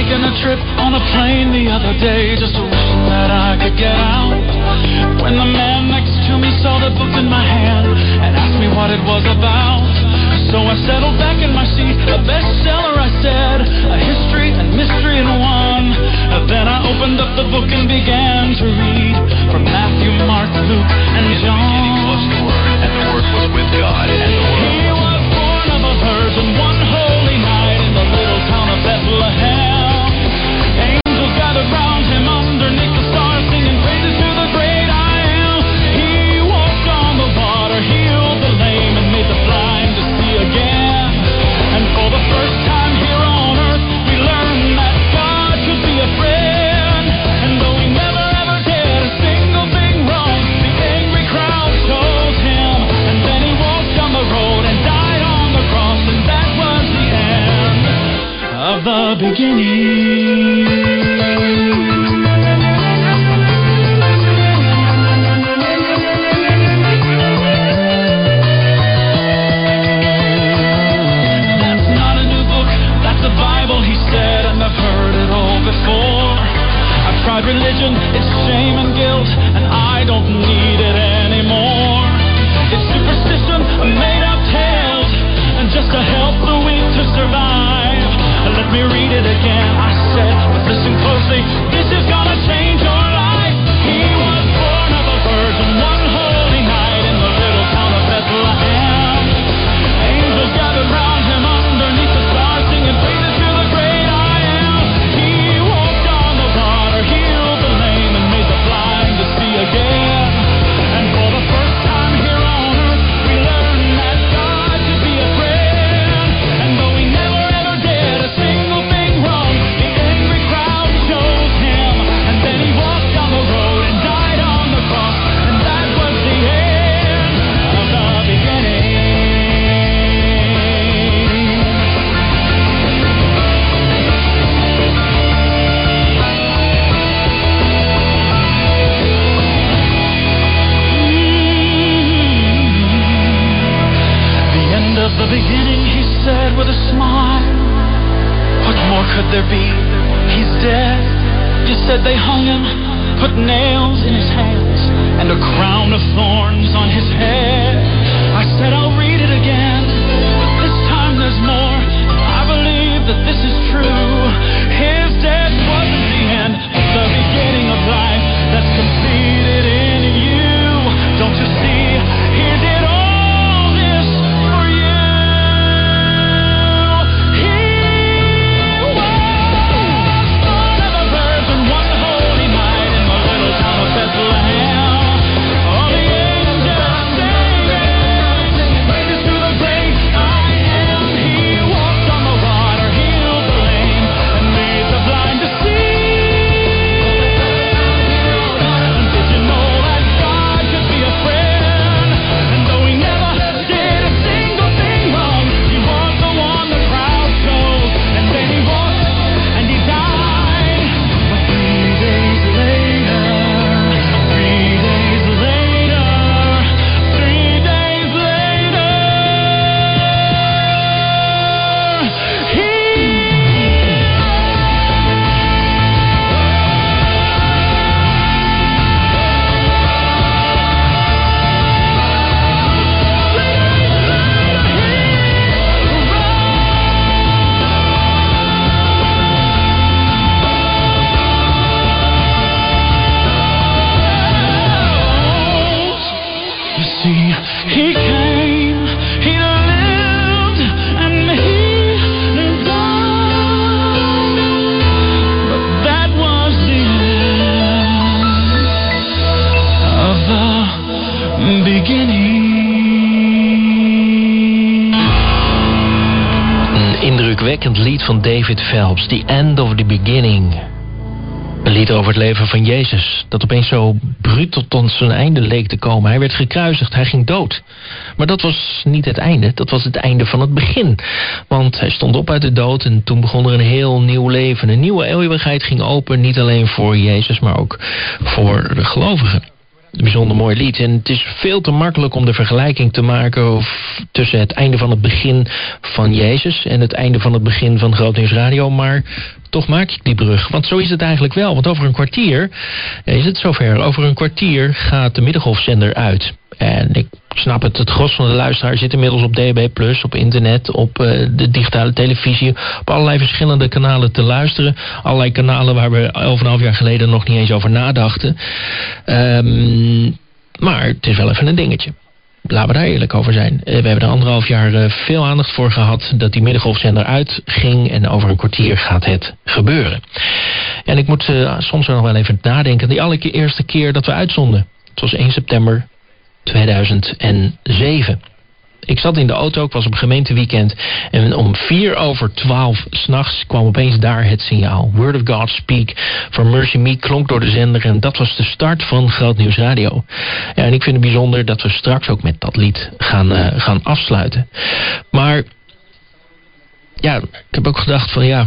Taking a trip on a plane the other day, just wishing that I could get out. When the man next to me saw the book in my hand and asked me what it was about. So I settled back in my seat, a bestseller I said, a history and mystery in one. Then I opened up the book and began to read from Matthew, Mark, Luke, and John. In the was the Word, and the Word was with God, and van David Phelps, The End of the Beginning. Een lied over het leven van Jezus, dat opeens zo bruut tot zijn einde leek te komen. Hij werd gekruisigd, hij ging dood. Maar dat was niet het einde, dat was het einde van het begin. Want hij stond op uit de dood en toen begon er een heel nieuw leven. Een nieuwe eeuwigheid ging open, niet alleen voor Jezus, maar ook voor de gelovigen. Bijzonder mooi lied. En het is veel te makkelijk om de vergelijking te maken tussen het einde van het begin van Jezus en het einde van het begin van Groot Radio. Maar toch maak ik die brug. Want zo is het eigenlijk wel. Want over een kwartier is het zover. Over een kwartier gaat de middengolfzender uit. En ik snap het, het gros van de luisteraar zit inmiddels op DB+, op internet, op uh, de digitale televisie, op allerlei verschillende kanalen te luisteren. Allerlei kanalen waar we 11,5 jaar geleden nog niet eens over nadachten. Um, maar het is wel even een dingetje. Laten we daar eerlijk over zijn. Uh, we hebben er anderhalf jaar uh, veel aandacht voor gehad dat die middengolfzender uitging en over een kwartier gaat het gebeuren. En ik moet soms nog wel even nadenken. Die allereerste keer dat we uitzonden. Het was 1 september 2007. Ik zat in de auto, ik was op gemeenteweekend... en om vier over twaalf s'nachts kwam opeens daar het signaal. Word of God Speak van Mercy Me klonk door de zender... en dat was de start van Groot Nieuws Radio. Ja, en ik vind het bijzonder dat we straks ook met dat lied gaan, uh, gaan afsluiten. Maar ja, ik heb ook gedacht van ja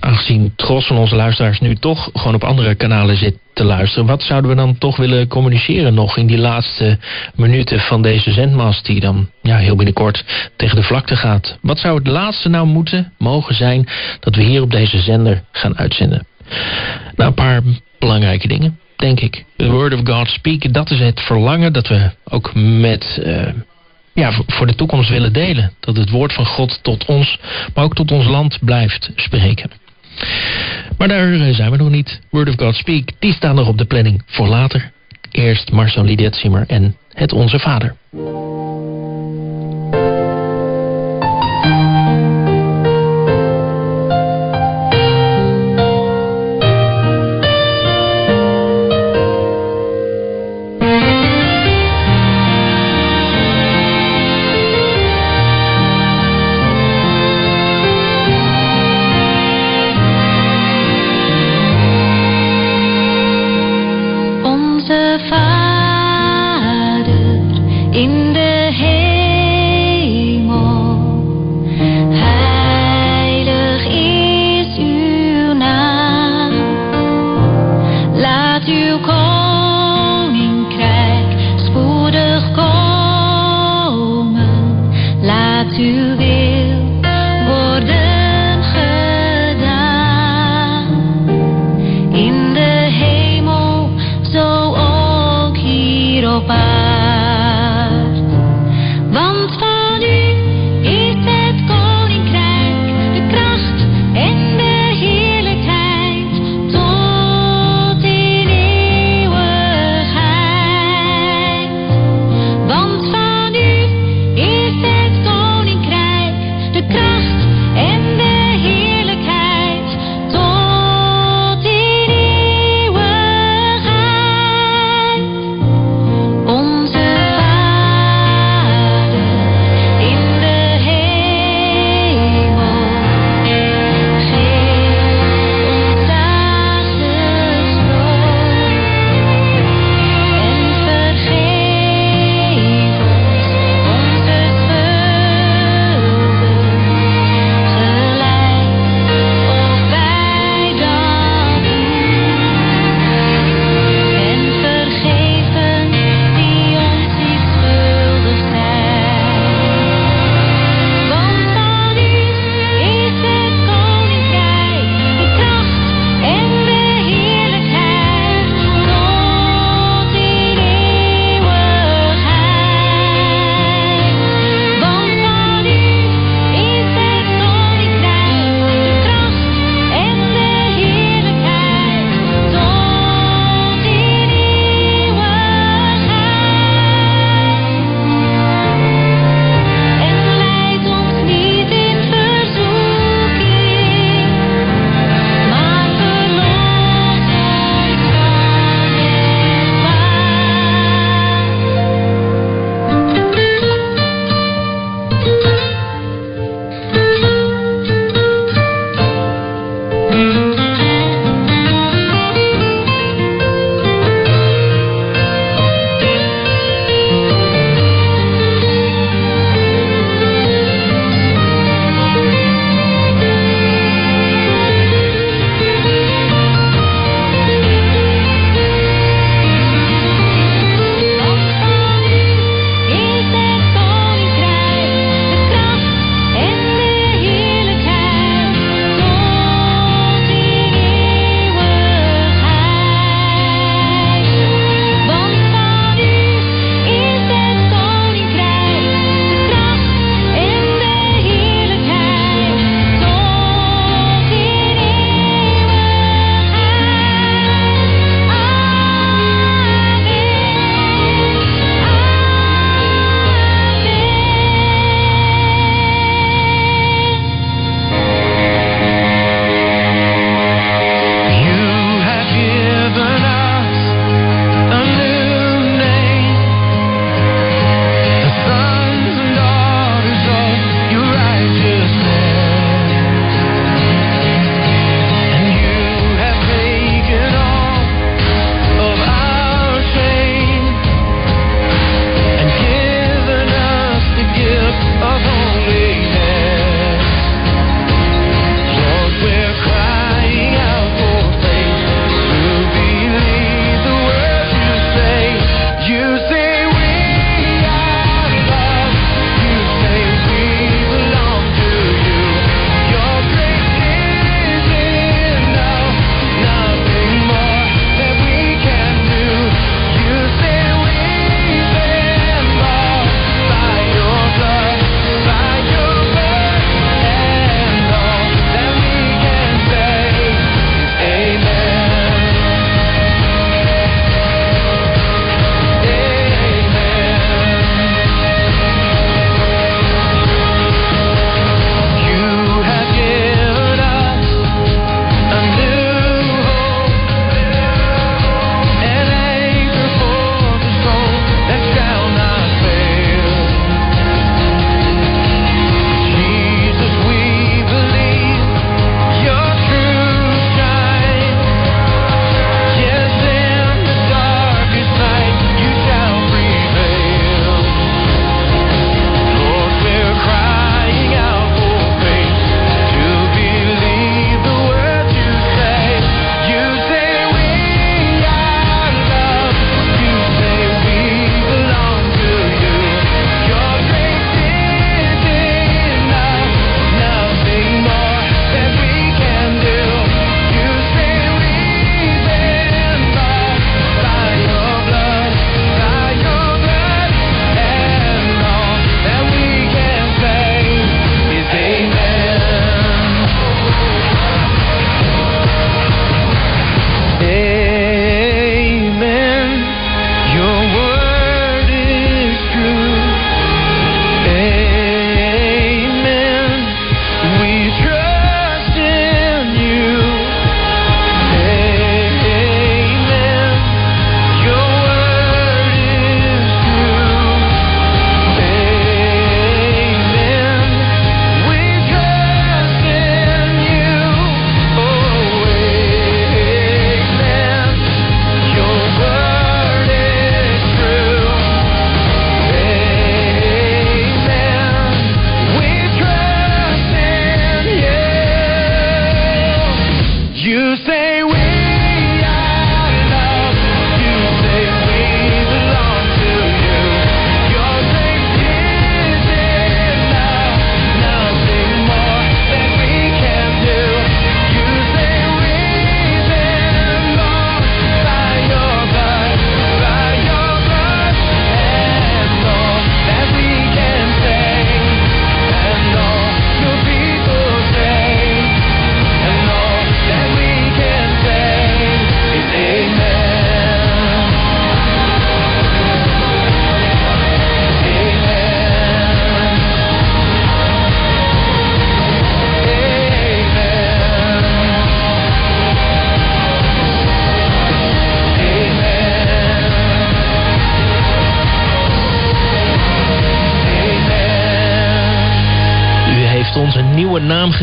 aangezien het gros van onze luisteraars nu toch gewoon op andere kanalen zit te luisteren, wat zouden we dan toch willen communiceren nog in die laatste minuten van deze zendmast die dan ja, heel binnenkort tegen de vlakte gaat? Wat zou het laatste nou moeten, mogen zijn, dat we hier op deze zender gaan uitzenden? Nou, een paar belangrijke dingen, denk ik. The Word of God Speak, dat is het verlangen dat we ook met... Uh, ja, voor de toekomst willen delen. Dat het woord van God tot ons, maar ook tot ons land blijft spreken. Maar daar zijn we nog niet. Word of God Speak, die staan nog op de planning voor later. Eerst Marcel Lidetzimmer en Het Onze Vader.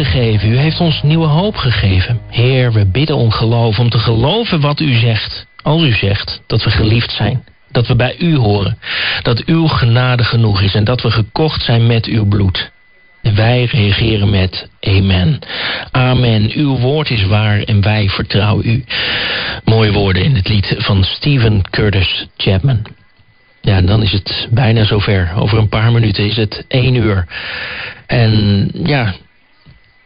Gegeven. U heeft ons nieuwe hoop gegeven. Heer, we bidden om geloof, om te geloven wat u zegt. Als u zegt dat we geliefd zijn. Dat we bij u horen. Dat uw genade genoeg is en dat we gekocht zijn met uw bloed. En wij reageren met Amen. Amen. Uw woord is waar en wij vertrouwen u. Mooie woorden in het lied van Stephen Curtis Chapman. Ja, dan is het bijna zover. Over een paar minuten is het één uur. En ja,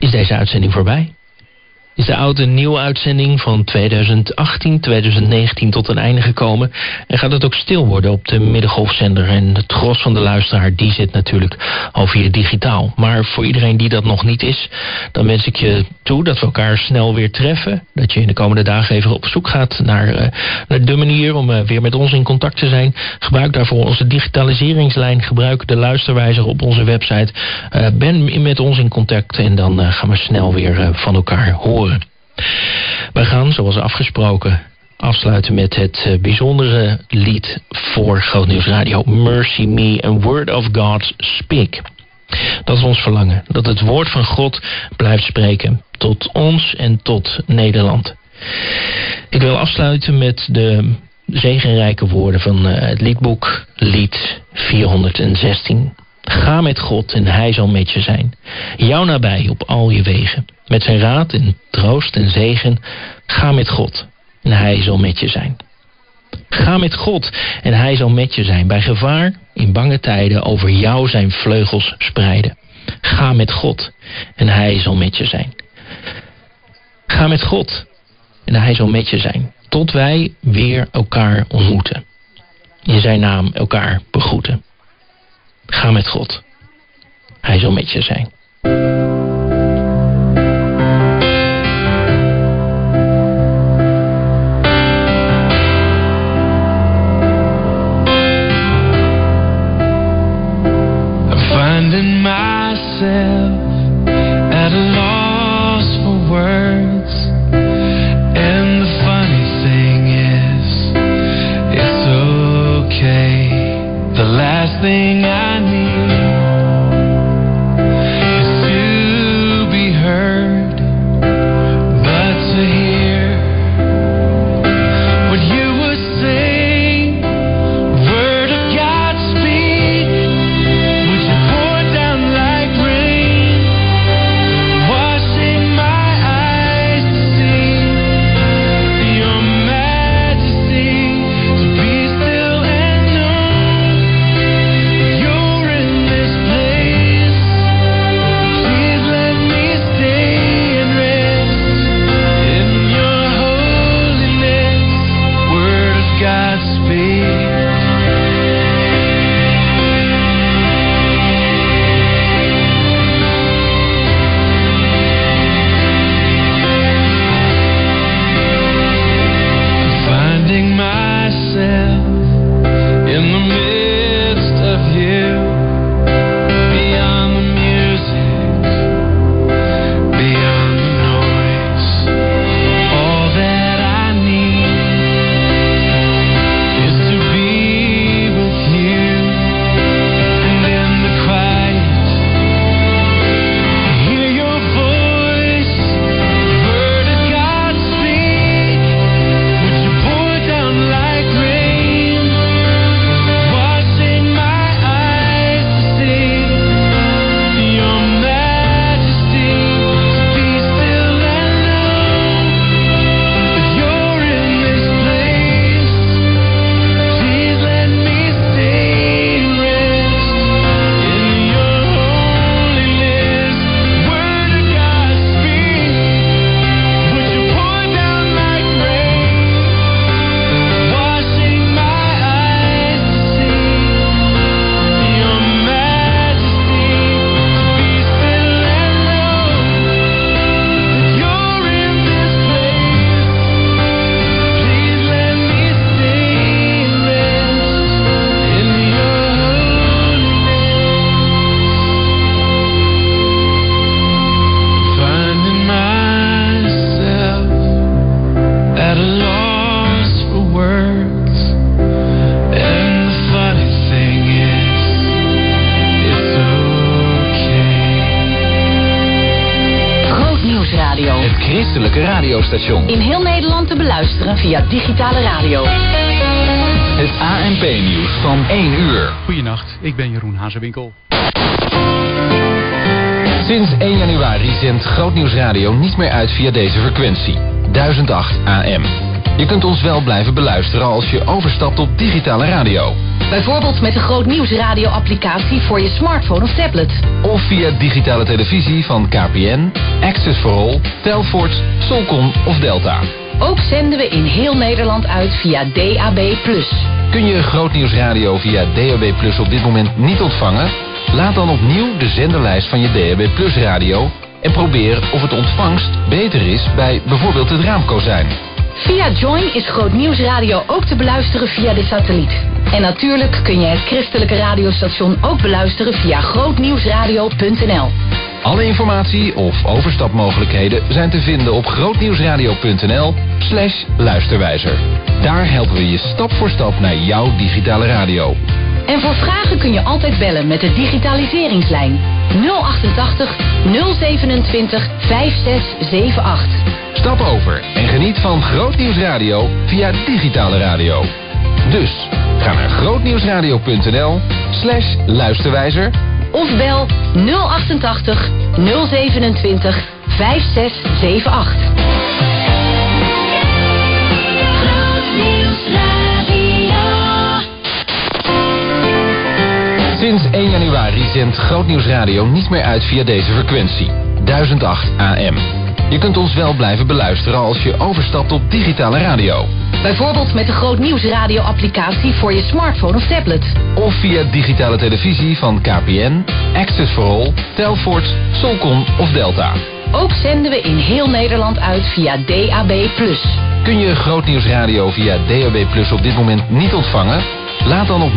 is deze uitzending voorbij? Is de oude nieuwe uitzending van 2018, 2019 tot een einde gekomen? En gaat het ook stil worden op de middengolfzender? En het gros van de luisteraar, die zit natuurlijk al via digitaal. Maar voor iedereen die dat nog niet is, dan wens ik je toe dat we elkaar snel weer treffen. Dat je in de komende dagen even op zoek gaat naar, eh, naar de manier om eh, weer met ons in contact te zijn. Gebruik daarvoor onze digitaliseringslijn. Gebruik de luisterwijzer op onze website. Eh, ben met ons in contact en dan gaan we snel weer van elkaar horen. Wij gaan, zoals afgesproken, afsluiten met het eh, bijzondere lied voor Grootnieuws Radio. Mercy Me, a Word of God Speak. Dat is ons verlangen. Dat het woord van God blijft spreken. Tot ons en tot Nederland. Ik wil afsluiten met de zegenrijke woorden van eh, het liedboek Lied 416. Ga met God en hij zal met je zijn. Jou nabij op al je wegen. Met zijn raad en troost en zegen. Ga met God en hij zal met je zijn. Ga met God en hij zal met je zijn. Bij gevaar, in bange tijden, over jou zijn vleugels spreiden. Ga met God en hij zal met je zijn. Ga met God en hij zal met je zijn. Tot wij weer elkaar ontmoeten. In zijn naam elkaar begroeten. Ga met God. Hij zal met je zijn. In heel Nederland te beluisteren via digitale radio. Het ANP-nieuws van 1 uur. Goedenacht, ik ben Jeroen Hazewinkel. Sinds 1 januari zendt Grootnieuws Radio niet meer uit via deze frequentie. 1008 AM. Je kunt ons wel blijven beluisteren als je overstapt op digitale radio. Bijvoorbeeld met de Groot Nieuws radio applicatie voor je smartphone of tablet. Of via digitale televisie van KPN, Access for All, Telfort, Solcon of Delta. Ook zenden we in heel Nederland uit via DAB+. Kun je Grootnieuws Radio via DAB Plus op dit moment niet ontvangen? Laat dan opnieuw de zenderlijst van je DAB Plus radio en probeer of het ontvangst beter is bij bijvoorbeeld het raamkozijn. Via Join is Groot Nieuws Radio ook te beluisteren via de satelliet. En natuurlijk kun je het christelijke radiostation ook beluisteren via grootnieuwsradio.nl. Alle informatie of overstapmogelijkheden zijn te vinden op grootnieuwsradio.nl slash luisterwijzer. Daar helpen we je stap voor stap naar jouw digitale radio. En voor vragen kun je altijd bellen met de digitaliseringslijn 088 027 5678. Stap over en geniet van Grootnieuws Radio via digitale radio. Dus ga naar grootnieuwsradio.nl slash luisterwijzer Of bel 088 027 5678. Sinds 1 januari zendt Grootnieuws Radio niet meer uit via deze frequentie. 1008 AM. Je kunt ons wel blijven beluisteren als je overstapt op digitale radio. Bijvoorbeeld met de Groot Nieuws radio applicatie voor je smartphone of tablet. Of via digitale televisie van KPN, Access for All, Telfort, Solcon of Delta. Ook zenden we in heel Nederland uit via DAB+. Kun je Grootnieuws Radio via DAB Plus op dit moment niet ontvangen? Laat dan op